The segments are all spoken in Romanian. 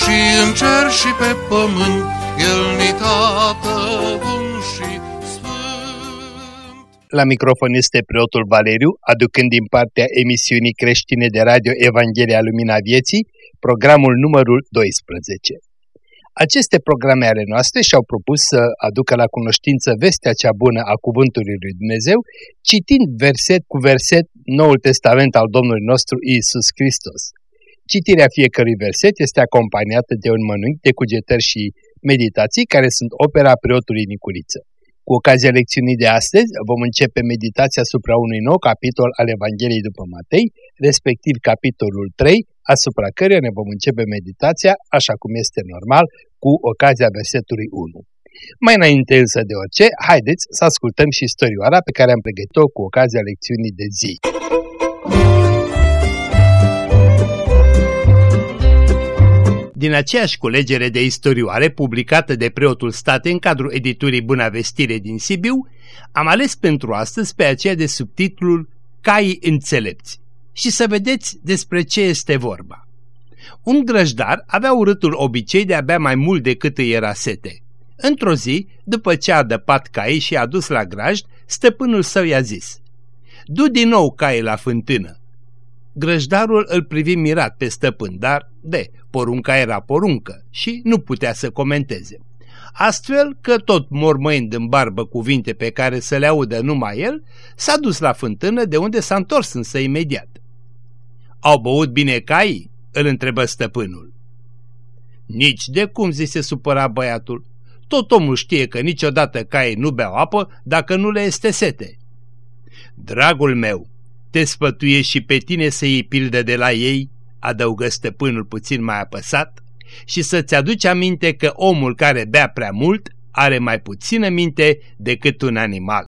și în cer și pe pământ, El ni tată bun și sfânt. La microfon este preotul Valeriu, aducând din partea emisiunii creștine de radio Evanghelia Lumina Vieții, programul numărul 12. Aceste programe ale noastre și-au propus să aducă la cunoștință vestea cea bună a Cuvântului lui Dumnezeu, citind verset cu verset Noul Testament al Domnului nostru Isus Hristos. Citirea fiecărui verset este acompaniată de un mănânc de cugetări și meditații care sunt opera preotului Nicuriță. Cu ocazia lecțiunii de astăzi vom începe meditația asupra unui nou capitol al Evangheliei după Matei, respectiv capitolul 3, asupra căruia ne vom începe meditația, așa cum este normal, cu ocazia versetului 1. Mai înainte însă de orice, haideți să ascultăm și istorioara pe care am pregătit-o cu ocazia lecțiunii de zi. Din aceeași culegere de istorioare publicată de preotul state în cadrul editurii Buna Vestire din Sibiu, am ales pentru astăzi pe aceea de subtitlul Caii înțelepți și să vedeți despre ce este vorba. Un grăjdar avea urâtul obicei de a bea mai mult decât îi era sete. Într-o zi, după ce a dăpat caii și a dus la grajd, stăpânul său i-a zis, Du din nou caii la fântână. Grăjdarul îl privi mirat pe stăpân, dar, de, porunca era poruncă și nu putea să comenteze. Astfel că tot mormăind în barbă cuvinte pe care să le audă numai el, s-a dus la fântână de unde s-a întors însă imediat. Au băut bine caii? îl întrebă stăpânul. Nici de cum, zise supăra băiatul. Tot omul știe că niciodată caii nu beau apă dacă nu le este sete. Dragul meu, te sfătuie și pe tine să iei pildă de la ei, adăugă stăpânul puțin mai apăsat, și să-ți aduci aminte că omul care bea prea mult are mai puțină minte decât un animal.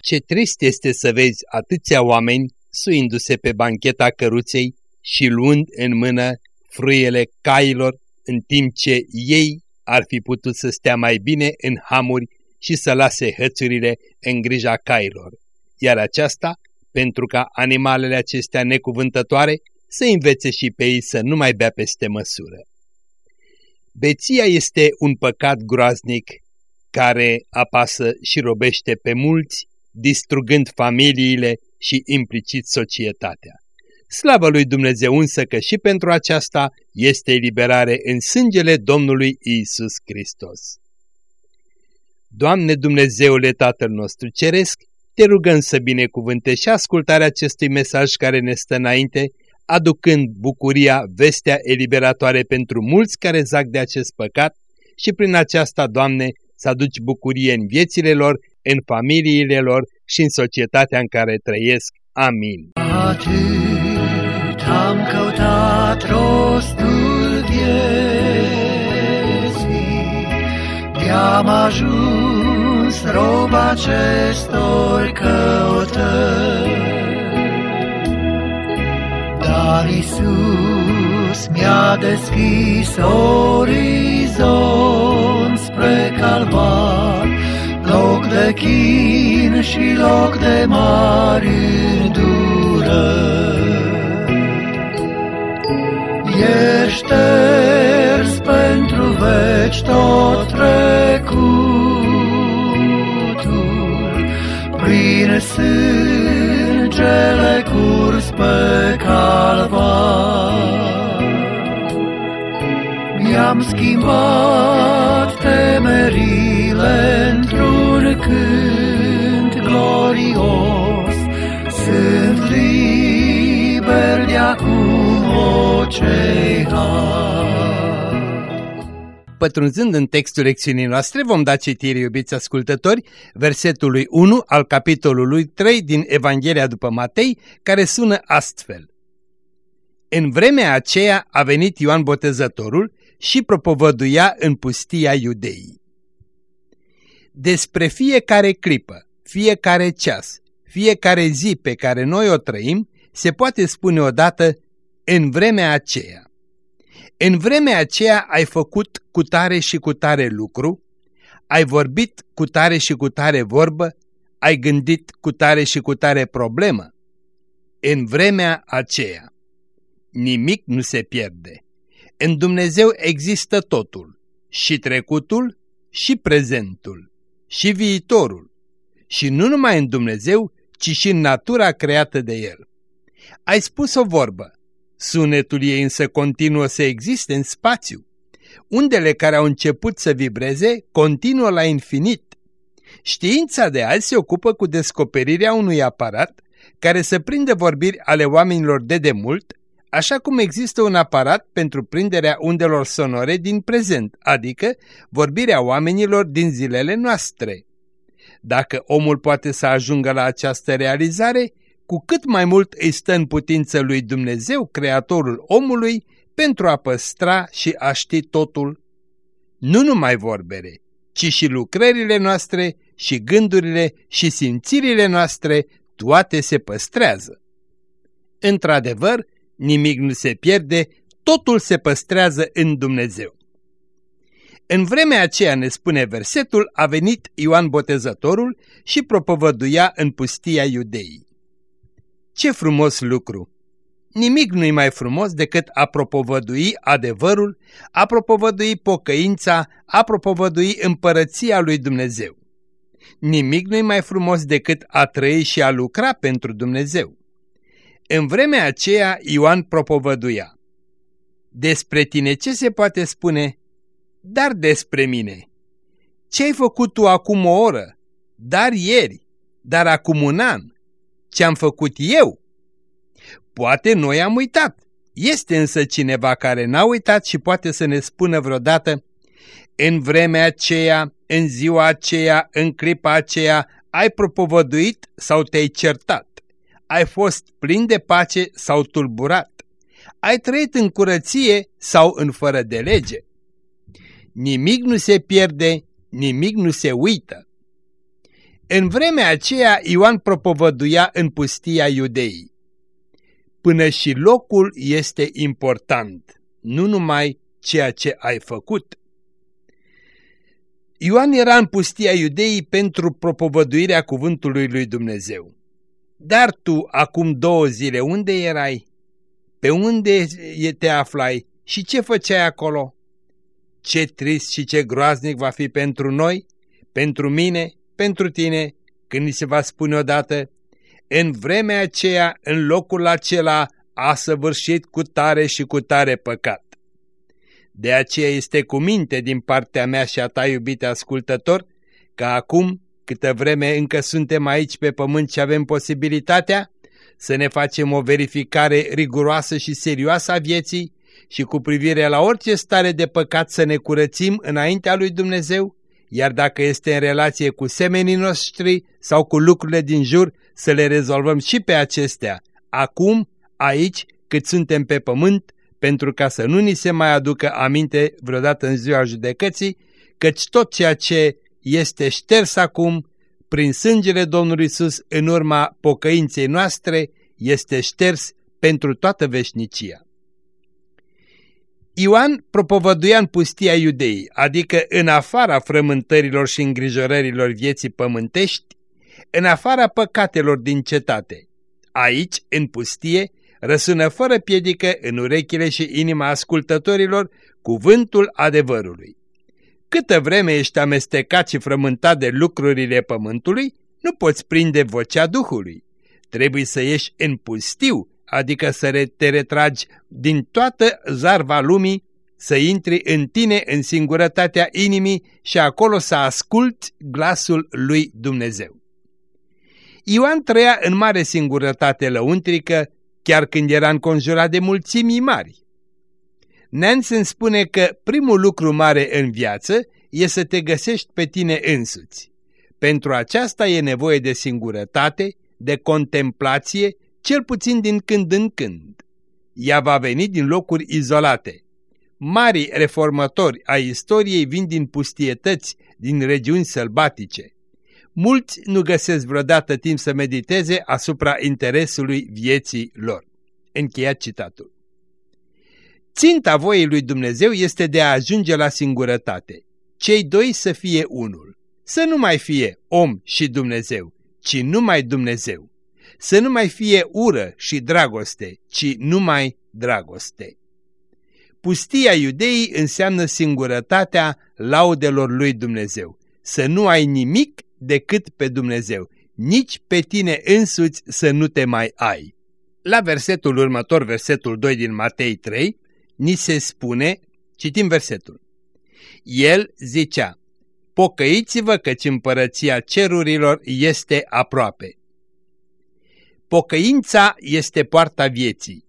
Ce trist este să vezi atâția oameni suindu-se pe bancheta căruței și luând în mână frâiele cailor, în timp ce ei ar fi putut să stea mai bine în hamuri și să lase hățurile în grija cailor, iar aceasta pentru ca animalele acestea necuvântătoare să învețe și pe ei să nu mai bea peste măsură. Beția este un păcat groaznic care apasă și robește pe mulți, distrugând familiile și implicit societatea. Slavă lui Dumnezeu însă că și pentru aceasta este eliberare în sângele Domnului Isus Hristos. Doamne Dumnezeule Tatăl nostru Ceresc, te rugăm să binecuvânte și ascultarea acestui mesaj care ne stă înainte, aducând bucuria, vestea eliberatoare pentru mulți care zac de acest păcat și prin aceasta, Doamne, să aduci bucurie în viețile lor, în familiile lor și în societatea în care trăiesc. Amin. Atât am căutat rostul vieții, de-am ajuns rob acestor căutări. Dar Iisus mi-a deschis orizont spre calvar, loc de chin și loc de mari îndurări. Ești șters pentru veci tot trecutul, prin sângele curs pe calvar. Mi-am schimbat temerile într-un cânt glorios, sunt liber de acum orice har. Pătrunzând în textul lecțiunii noastre, vom da citire, iubiți ascultători, versetului 1 al capitolului 3 din Evanghelia după Matei, care sună astfel. În vremea aceea a venit Ioan Botezătorul și propovăduia în pustia iudeii. Despre fiecare clipă, fiecare ceas, fiecare zi pe care noi o trăim, se poate spune odată în vremea aceea. În vremea aceea ai făcut cu tare și cu tare lucru, ai vorbit cu tare și cu tare vorbă, ai gândit cu tare și cu tare problemă. În vremea aceea nimic nu se pierde. În Dumnezeu există totul, și trecutul, și prezentul, și viitorul, și nu numai în Dumnezeu, ci și în natura creată de El. Ai spus o vorbă, sunetul ei însă continuă să existe în spațiu. Undele care au început să vibreze continuă la infinit. Știința de azi se ocupă cu descoperirea unui aparat care să prinde vorbiri ale oamenilor de demult, așa cum există un aparat pentru prinderea undelor sonore din prezent, adică vorbirea oamenilor din zilele noastre. Dacă omul poate să ajungă la această realizare, cu cât mai mult îi stă în putință lui Dumnezeu, creatorul omului, pentru a păstra și a ști totul. Nu numai vorbere, ci și lucrările noastre și gândurile și simțirile noastre, toate se păstrează. Într-adevăr, nimic nu se pierde, totul se păstrează în Dumnezeu. În vremea aceea, ne spune versetul, a venit Ioan Botezătorul și propovăduia în pustia iudeii. Ce frumos lucru! Nimic nu-i mai frumos decât a propovădui adevărul, a propovădui pocăința, a propovădui împărăția lui Dumnezeu. Nimic nu-i mai frumos decât a trăi și a lucra pentru Dumnezeu. În vremea aceea Ioan propovăduia. Despre tine ce se poate spune? Dar despre mine. Ce-ai făcut tu acum o oră? Dar ieri? Dar acum un an? Ce-am făcut eu? Poate noi am uitat. Este însă cineva care n-a uitat și poate să ne spună vreodată în vremea aceea, în ziua aceea, în clipa aceea, ai propovăduit sau te-ai certat? Ai fost plin de pace sau tulburat? Ai trăit în curăție sau în fără de lege? Nimic nu se pierde, nimic nu se uită. În vremea aceea Ioan propovăduia în pustia iudeii. Până și locul este important, nu numai ceea ce ai făcut. Ioan era în pustia iudeii pentru propovăduirea cuvântului lui Dumnezeu. Dar tu, acum două zile, unde erai? Pe unde te aflai și ce făceai acolo? Ce trist și ce groaznic va fi pentru noi, pentru mine, pentru tine, când ni se va spune odată, în vremea aceea, în locul acela, a săvârșit cu tare și cu tare păcat. De aceea este cu minte din partea mea și a ta, iubite ascultător, că acum, câtă vreme încă suntem aici pe pământ și avem posibilitatea, să ne facem o verificare riguroasă și serioasă a vieții și cu privire la orice stare de păcat să ne curățim înaintea lui Dumnezeu, iar dacă este în relație cu semenii noștri sau cu lucrurile din jur, să le rezolvăm și pe acestea, acum, aici, cât suntem pe pământ, pentru ca să nu ni se mai aducă aminte vreodată în ziua judecății, căci tot ceea ce este șters acum, prin sângele Domnului Isus în urma pocăinței noastre, este șters pentru toată veșnicia. Ioan propovăduia în pustia iudeii, adică în afara frământărilor și îngrijorărilor vieții pământești, în afara păcatelor din cetate. Aici, în pustie, răsună fără piedică în urechile și inima ascultătorilor cuvântul adevărului. Câtă vreme ești amestecat și frământat de lucrurile pământului, nu poți prinde vocea Duhului. Trebuie să ieși în pustiu, adică să te retragi din toată zarva lumii, să intri în tine în singurătatea inimii și acolo să asculți glasul lui Dumnezeu. Ioan trăia în mare singurătate lăuntrică, chiar când era înconjurat de mulțimi mari. Nansen spune că primul lucru mare în viață e să te găsești pe tine însuți. Pentru aceasta e nevoie de singurătate, de contemplație, cel puțin din când în când. Ea va veni din locuri izolate. mari reformatori ai istoriei vin din pustietăți, din regiuni sălbatice. Mulți nu găsesc vreodată timp să mediteze asupra interesului vieții lor. Încheiat citatul. Ținta voii lui Dumnezeu este de a ajunge la singurătate. Cei doi să fie unul. Să nu mai fie om și Dumnezeu, ci numai Dumnezeu. Să nu mai fie ură și dragoste, ci numai dragoste. Pustia iudeii înseamnă singurătatea laudelor lui Dumnezeu. Să nu ai nimic decât pe Dumnezeu, nici pe tine însuți să nu te mai ai. La versetul următor, versetul 2 din Matei 3, ni se spune, citim versetul. El zicea, pocăiți-vă căci împărăția cerurilor este aproape. Pocăința este poarta vieții.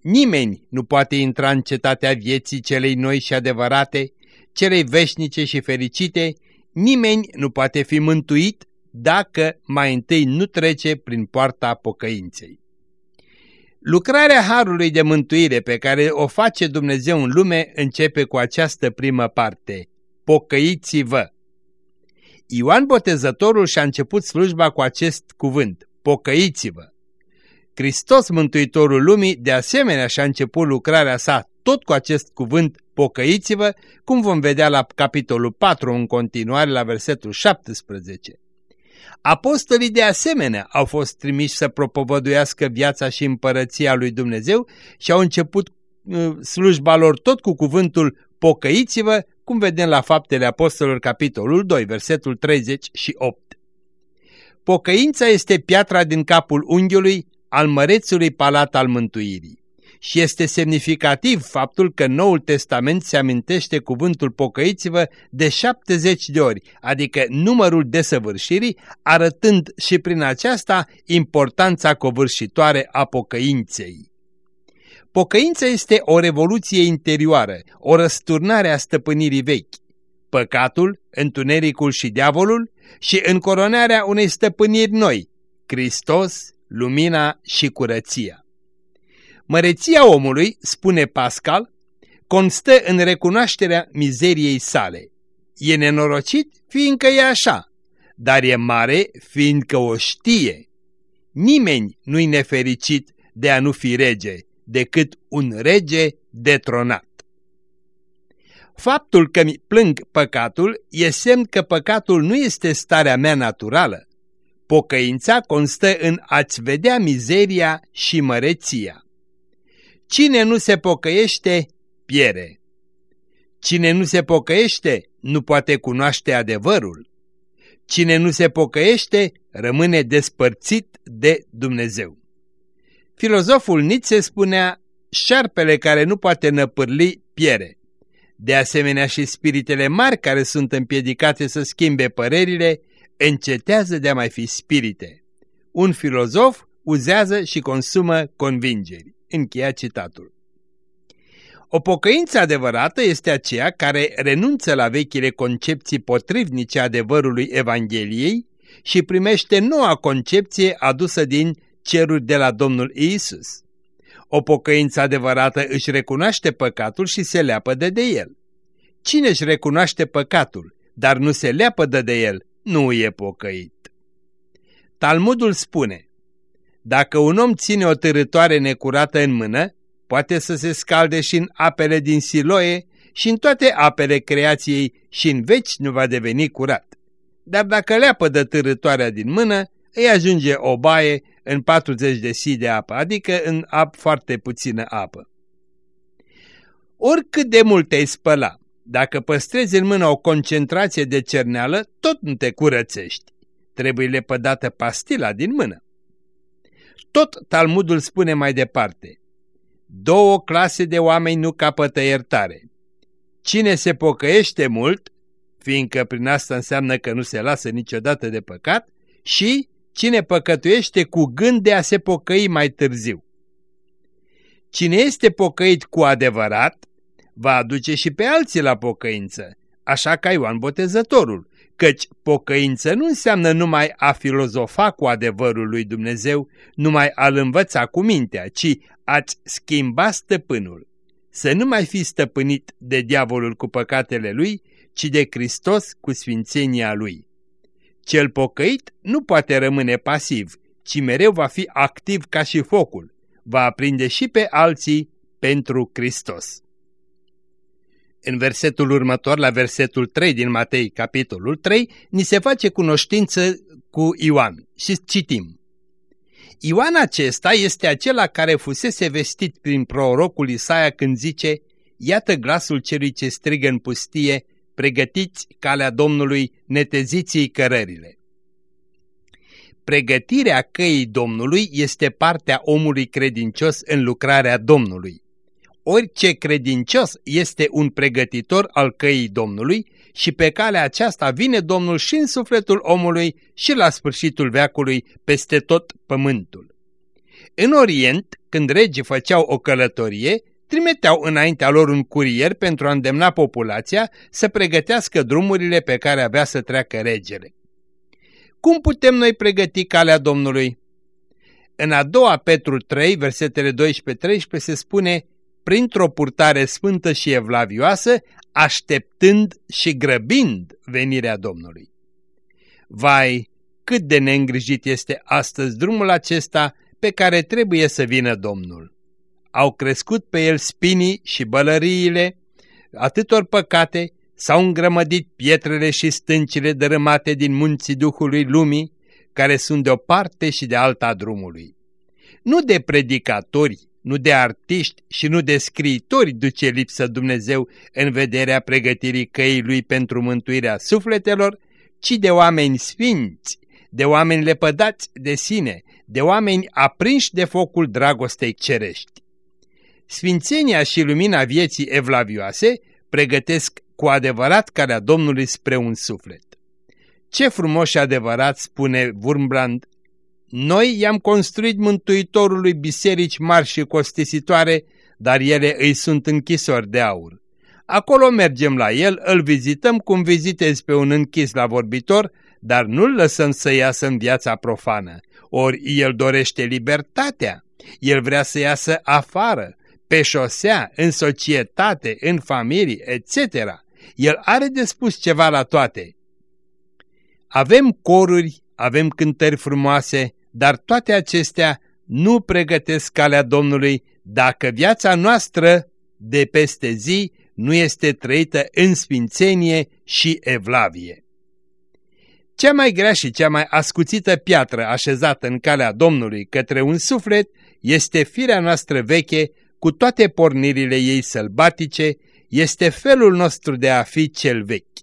Nimeni nu poate intra în cetatea vieții celei noi și adevărate, celei veșnice și fericite, nimeni nu poate fi mântuit dacă mai întâi nu trece prin poarta pocăinței. Lucrarea Harului de mântuire pe care o face Dumnezeu în lume începe cu această primă parte. Pocăiți-vă! Ioan Botezătorul și-a început slujba cu acest cuvânt, pocăiți-vă! Hristos Mântuitorul Lumii de asemenea și-a început lucrarea sa tot cu acest cuvânt, pocăiți-vă, cum vom vedea la capitolul 4 în continuare la versetul 17. Apostolii de asemenea au fost trimiși să propovăduiască viața și împărăția lui Dumnezeu și au început uh, slujba lor tot cu cuvântul pocăiți-vă, cum vedem la faptele apostolilor capitolul 2, versetul 38. Pocăința este piatra din capul unghiului al mărețului palat al mântuirii. Și este semnificativ faptul că Noul Testament se amintește cuvântul pocăiți-vă de 70 de ori, adică numărul desăvârșirii, arătând și prin aceasta importanța covârșitoare a pocăinței. Pocăința este o revoluție interioară, o răsturnare a stăpânirii vechi. Păcatul, întunericul și diavolul și încoronarea unei stăpâniri noi, Hristos, lumina și curăția. Măreția omului, spune Pascal, constă în recunoașterea mizeriei sale. E nenorocit fiindcă e așa, dar e mare fiindcă o știe. Nimeni nu-i nefericit de a nu fi rege, decât un rege detronat. Faptul că mi plâng păcatul e semn că păcatul nu este starea mea naturală. Pocăința constă în a-ți vedea mizeria și măreția. Cine nu se pocăiește, piere. Cine nu se pocăiește, nu poate cunoaște adevărul. Cine nu se pocăiește, rămâne despărțit de Dumnezeu. Filozoful Nietzsche spunea, șarpele care nu poate năpârli, piere. De asemenea și spiritele mari care sunt împiedicate să schimbe părerile, încetează de a mai fi spirite. Un filozof uzează și consumă convingeri. Încheia citatul. O pocăință adevărată este aceea care renunță la vechile concepții potrivnice adevărului Evangheliei și primește noua concepție adusă din ceruri de la Domnul Iisus. O pocăință adevărată își recunoaște păcatul și se leapădă de el. Cine își recunoaște păcatul, dar nu se leapădă de el, nu e pocăit. Talmudul spune, dacă un om ține o târătoare necurată în mână, poate să se scalde și în apele din Siloe și în toate apele creației și în veci nu va deveni curat. Dar dacă leapă de târătoarea din mână, îi ajunge o baie în 40 de si de apă, adică în ap foarte puțină apă. Oricât de mult te-ai spăla, dacă păstrezi în mână o concentrație de cerneală, tot nu te curățești. Trebuie lepădată pastila din mână. Tot Talmudul spune mai departe. Două clase de oameni nu capătă iertare. Cine se pocăiește mult, fiindcă prin asta înseamnă că nu se lasă niciodată de păcat, și cine păcătuiește cu gând de a se pocăi mai târziu. Cine este pocăit cu adevărat, va aduce și pe alții la pocăință, așa ca Ioan Botezătorul, căci pocăință nu înseamnă numai a filozofa cu adevărul lui Dumnezeu, numai a-L învăța cu mintea, ci a-ți schimba stăpânul. să nu mai fi stăpânit de diavolul cu păcatele lui, ci de Hristos cu sfințenia lui. Cel pocăit nu poate rămâne pasiv, ci mereu va fi activ ca și focul, va aprinde și pe alții pentru Hristos. În versetul următor, la versetul 3 din Matei, capitolul 3, ni se face cunoștință cu Ioan și citim. Ioan acesta este acela care fusese vestit prin prorocul Isaia când zice, Iată glasul celui ce strigă în pustie, pregătiți calea Domnului, neteziți cărările. Pregătirea căii Domnului este partea omului credincios în lucrarea Domnului. Orice credincios este un pregătitor al căii Domnului și pe calea aceasta vine Domnul și în sufletul omului și la sfârșitul veacului peste tot pământul. În Orient, când regii făceau o călătorie, trimiteau înaintea lor un curier pentru a îndemna populația să pregătească drumurile pe care avea să treacă regele. Cum putem noi pregăti calea Domnului? În a doua Petru 3, versetele 12-13 se spune printr-o purtare sfântă și evlavioasă, așteptând și grăbind venirea Domnului. Vai, cât de neîngrijit este astăzi drumul acesta pe care trebuie să vină Domnul. Au crescut pe el spinii și bălăriile, atâtor păcate, s-au îngrămădit pietrele și stâncile dărâmate din munții Duhului Lumii, care sunt de o parte și de alta drumului. Nu de predicatori, nu de artiști și nu de scriitori duce lipsă Dumnezeu în vederea pregătirii căii lui pentru mântuirea sufletelor, ci de oameni sfinți, de oameni lepădați de sine, de oameni aprinși de focul dragostei cerești. Sfințenia și lumina vieții evlavioase pregătesc cu adevărat calea Domnului spre un suflet. Ce frumos și adevărat spune Wurmbrand noi i-am construit Mântuitorului biserici mari și costisitoare, dar ele îi sunt închisori de aur. Acolo mergem la el, îl vizităm cum vizitezi pe un închis la vorbitor, dar nu-l lăsăm să iasă în viața profană. Ori el dorește libertatea, el vrea să iasă afară, pe șosea, în societate, în familie, etc. El are de spus ceva la toate. Avem coruri, avem cântări frumoase, dar toate acestea nu pregătesc calea Domnului dacă viața noastră de peste zi nu este trăită în sfințenie și evlavie. Cea mai grea și cea mai ascuțită piatră așezată în calea Domnului către un suflet este firea noastră veche cu toate pornirile ei sălbatice, este felul nostru de a fi cel vechi.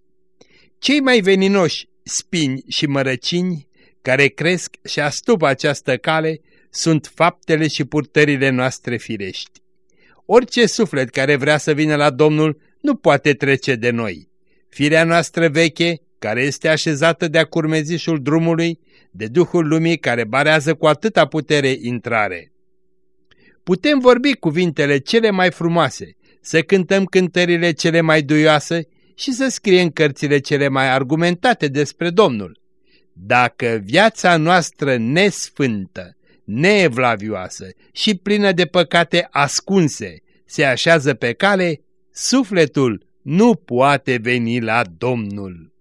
Cei mai veninoși spini și mărăcini care cresc și astupă această cale sunt faptele și purtările noastre firești. Orice suflet care vrea să vină la Domnul nu poate trece de noi. Firea noastră veche, care este așezată de-a curmezișul drumului, de Duhul Lumii care barează cu atâta putere intrare. Putem vorbi cuvintele cele mai frumoase, să cântăm cântările cele mai duioase și să scriem cărțile cele mai argumentate despre Domnul. Dacă viața noastră nesfântă, neevlavioasă și plină de păcate ascunse se așează pe cale, sufletul nu poate veni la Domnul.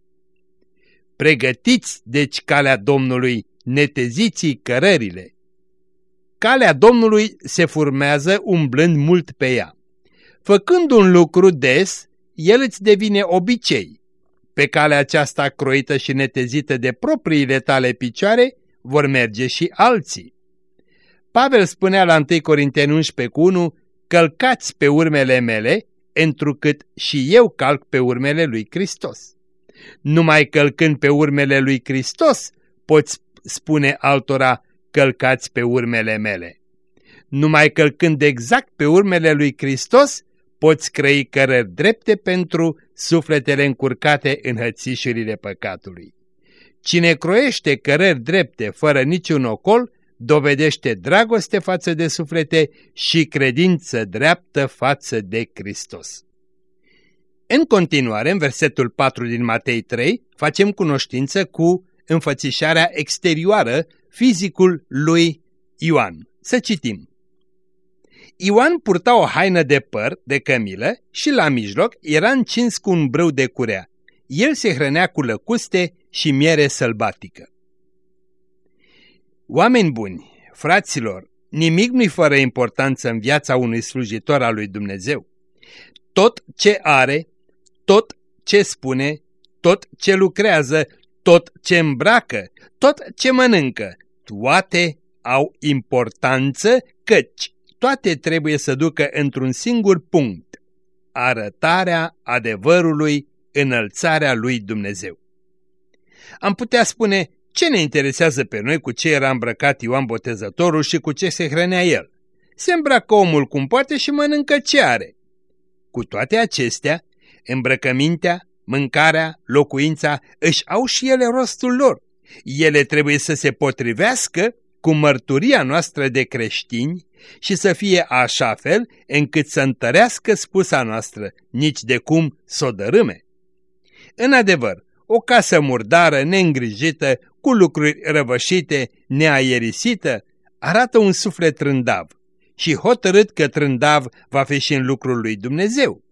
Pregătiți deci calea Domnului, neteziți cărările. Calea Domnului se formează umblând mult pe ea. Făcând un lucru des, el îți devine obicei pe calea aceasta croită și netezită de propriile tale picioare vor merge și alții. Pavel spunea la 1 Corinteni 11 cu 1, călcați pe urmele mele, întrucât și eu calc pe urmele lui Hristos. Numai călcând pe urmele lui Hristos, poți spune altora, călcați pe urmele mele. Numai călcând exact pe urmele lui Hristos, poți crei cărări drepte pentru sufletele încurcate în hățișurile păcatului. Cine croiește cărări drepte fără niciun ocol, dovedește dragoste față de suflete și credință dreaptă față de Hristos. În continuare, în versetul 4 din Matei 3, facem cunoștință cu înfățișarea exterioară, fizicul lui Ioan. Să citim. Ioan purta o haină de păr de cămilă și la mijloc era încins cu un brâu de curea. El se hrănea cu lăcuste și miere sălbatică. Oameni buni, fraților, nimic nu-i fără importanță în viața unui slujitor al lui Dumnezeu. Tot ce are, tot ce spune, tot ce lucrează, tot ce îmbracă, tot ce mănâncă, toate au importanță căci toate trebuie să ducă într-un singur punct, arătarea adevărului, înălțarea lui Dumnezeu. Am putea spune, ce ne interesează pe noi cu ce era îmbrăcat Ioan Botezătorul și cu ce se hrănea el? Se îmbracă omul cum poate și mănâncă ce are. Cu toate acestea, îmbrăcămintea, mâncarea, locuința își au și ele rostul lor. Ele trebuie să se potrivească cu mărturia noastră de creștini și să fie așa fel încât să întărească spusa noastră, nici de cum să o dărâme. În adevăr, o casă murdară, neîngrijită, cu lucruri răvășite, neaerisită, arată un suflet trândav și hotărât că trândav va fi și în lucrul lui Dumnezeu.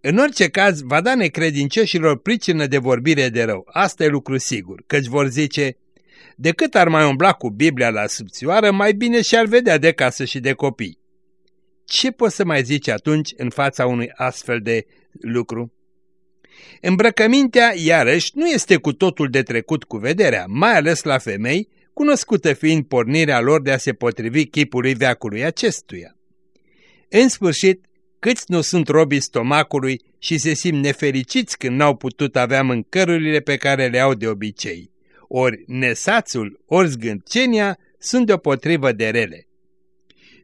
În orice caz, va da necredincioșilor pricină de vorbire de rău, asta e lucru sigur, căci vor zice, decât ar mai umbla cu Biblia la subțioară, mai bine și-ar vedea de casă și de copii. Ce poți să mai zici atunci în fața unui astfel de lucru? Îmbrăcămintea, iarăși, nu este cu totul de trecut cu vederea, mai ales la femei, cunoscută fiind pornirea lor de a se potrivi chipului veacului acestuia. În sfârșit, câți nu sunt robii stomacului și se simt nefericiți când n-au putut avea mâncărurile pe care le au de obicei ori nesațul, ori zgântcenia sunt deopotrivă de rele.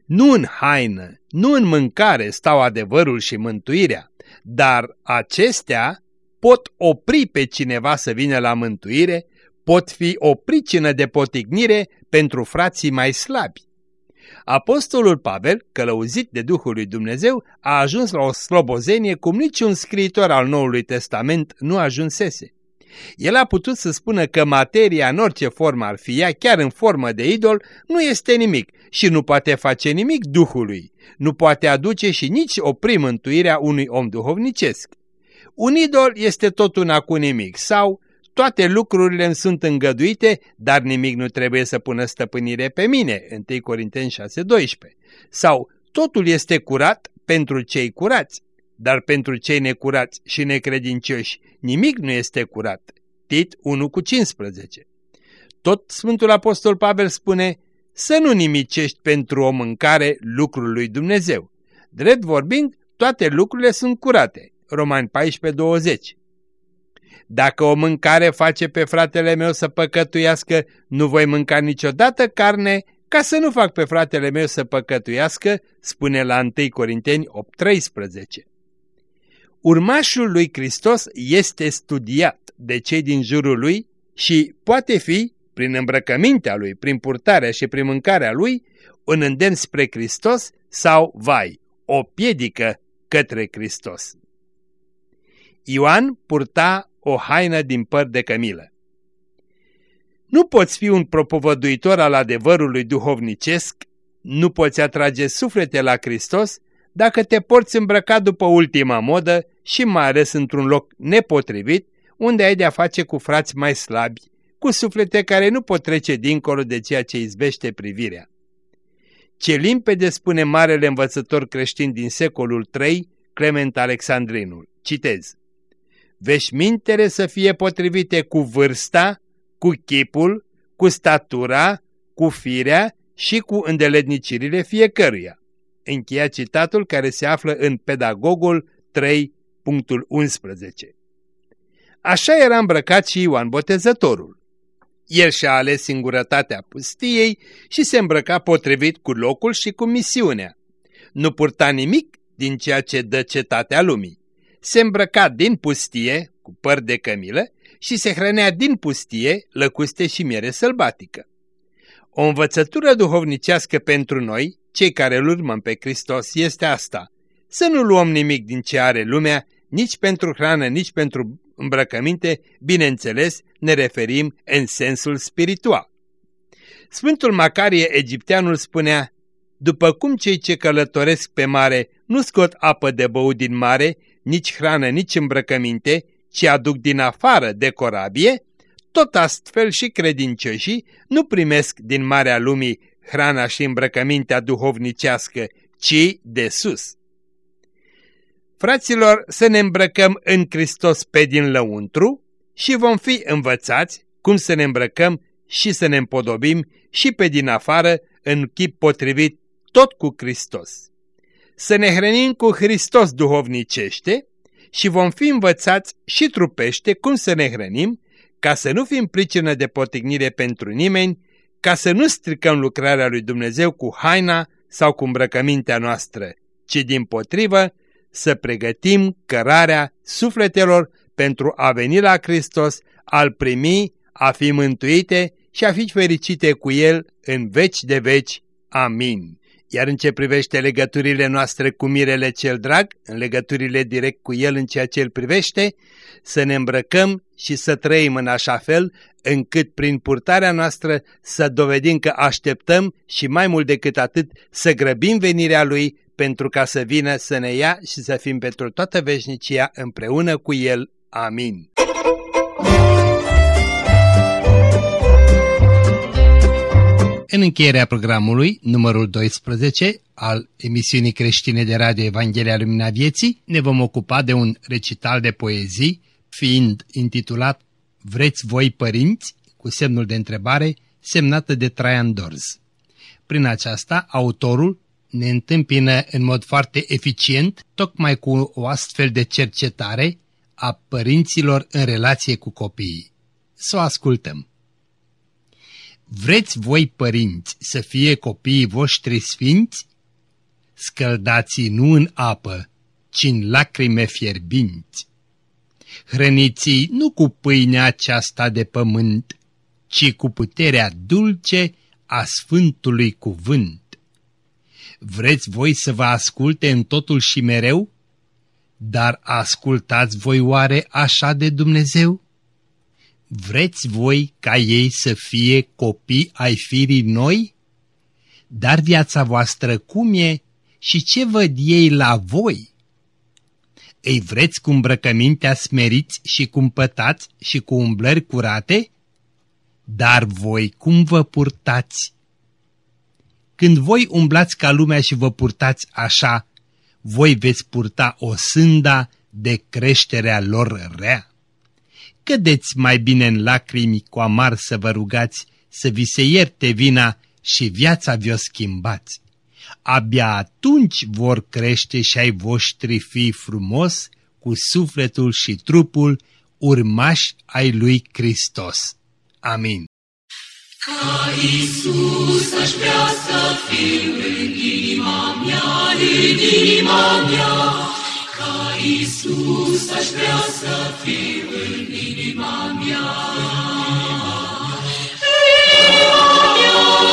Nu în haină, nu în mâncare stau adevărul și mântuirea, dar acestea pot opri pe cineva să vină la mântuire, pot fi o pricină de potignire pentru frații mai slabi. Apostolul Pavel, călăuzit de Duhul lui Dumnezeu, a ajuns la o slobozenie cum niciun scriitor al Noului Testament nu ajunsese. El a putut să spună că materia, în orice formă ar fi ea, chiar în formă de idol, nu este nimic și nu poate face nimic Duhului, nu poate aduce și nici opri mântuirea unui om duhovnicesc. Un idol este tot una cu nimic sau toate lucrurile îmi sunt îngăduite, dar nimic nu trebuie să pună stăpânire pe mine, 1 Corinteni 6.12. Sau totul este curat pentru cei curați, dar pentru cei necurați și necredincioși nimic nu este curat. Tit 1 cu 15. Tot Sfântul Apostol Pavel spune să nu nimicești pentru o mâncare lucrul lui Dumnezeu. Drept vorbind, toate lucrurile sunt curate. Romani 14, 20. Dacă o mâncare face pe fratele meu să păcătuiască, nu voi mânca niciodată carne, ca să nu fac pe fratele meu să păcătuiască, spune la 1 Corinteni 8.13. Urmașul lui Hristos este studiat de cei din jurul lui și poate fi, prin îmbrăcămintea lui, prin purtarea și prin mâncarea lui, un îndemn spre Hristos sau, vai, o piedică către Hristos. Ioan purta o haină din păr de cămilă. Nu poți fi un propovăduitor al adevărului duhovnicesc, nu poți atrage suflete la Hristos dacă te porți îmbrăcat după ultima modă și mai ales într-un loc nepotrivit, unde ai de-a face cu frați mai slabi, cu suflete care nu pot trece dincolo de ceea ce izbește privirea. Ce limpede spune marele învățător creștin din secolul III, Clement Alexandrinul. Citez. Veșmintele să fie potrivite cu vârsta, cu chipul, cu statura, cu firea și cu îndeletnicirile fiecăruia. Încheia citatul care se află în Pedagogul 3, punctul 11. Așa era îmbrăcat și Ioan Botezătorul. El și-a ales singurătatea pustiei și se îmbrăca potrivit cu locul și cu misiunea. Nu purta nimic din ceea ce dă cetatea lumii. Se îmbrăca din pustie, cu păr de cămilă, și se hrănea din pustie, lăcuste și miere sălbatică. O învățătură duhovnicească pentru noi, cei care îl urmăm pe Hristos, este asta. Să nu luăm nimic din ce are lumea, nici pentru hrană, nici pentru îmbrăcăminte, bineînțeles, ne referim în sensul spiritual. Sfântul Macarie Egipteanul spunea, după cum cei ce călătoresc pe mare nu scot apă de băut din mare, nici hrană, nici îmbrăcăminte, ci aduc din afară de corabie, tot astfel și credincioșii nu primesc din marea lumii hrana și îmbrăcămintea duhovnicească, ci de sus. Fraților, să ne îmbrăcăm în Hristos pe din lăuntru și vom fi învățați cum să ne îmbrăcăm și să ne împodobim și pe din afară în chip potrivit tot cu Hristos. Să ne hrănim cu Hristos duhovnicește și vom fi învățați și trupește cum să ne hrănim, ca să nu fim pricină de potignire pentru nimeni, ca să nu stricăm lucrarea lui Dumnezeu cu haina sau cu îmbrăcămintea noastră, ci din potrivă să pregătim cărarea sufletelor pentru a veni la Hristos, al primi, a fi mântuite și a fi fericite cu El în veci de veci. Amin. Iar în ce privește legăturile noastre cu mirele cel drag, în legăturile direct cu el în ceea ce îl privește, să ne îmbrăcăm și să trăim în așa fel încât prin purtarea noastră să dovedim că așteptăm și mai mult decât atât să grăbim venirea lui pentru ca să vină să ne ia și să fim pentru toată veșnicia împreună cu el. Amin. În încheierea programului, numărul 12 al emisiunii creștine de radio Evanghelia Lumina Vieții, ne vom ocupa de un recital de poezii, fiind intitulat Vreți voi părinți? cu semnul de întrebare, semnată de Traian Dorz. Prin aceasta, autorul ne întâmpină în mod foarte eficient, tocmai cu o astfel de cercetare a părinților în relație cu copiii. Să o ascultăm. Vreți voi, părinți, să fie copiii voștri sfinți? Scăldați nu în apă, ci în lacrime fierbinți. hrăniți nu cu pâinea aceasta de pământ, ci cu puterea dulce a Sfântului Cuvânt. Vreți voi să vă asculte în totul și mereu? Dar ascultați voi oare așa de Dumnezeu? Vreți voi ca ei să fie copii ai firii noi? Dar viața voastră cum e și ce văd ei la voi? Îi vreți cu îmbrăcămintea smeriți și cumpătați și cu umblări curate? Dar voi cum vă purtați? Când voi umblați ca lumea și vă purtați așa, voi veți purta o sânda de creșterea lor rea cădeți mai bine în lacrimi cu amar să vă rugați, să vi se ierte vina și viața vi-o schimbați. Abia atunci vor crește și ai voștri fi frumos, cu sufletul și trupul, urmași ai lui Hristos. Amin. Ca Iisus aș vrea să fiu în inima mea, în inima mea, ca Iisus aș vrea să fiu în inima mea. Ca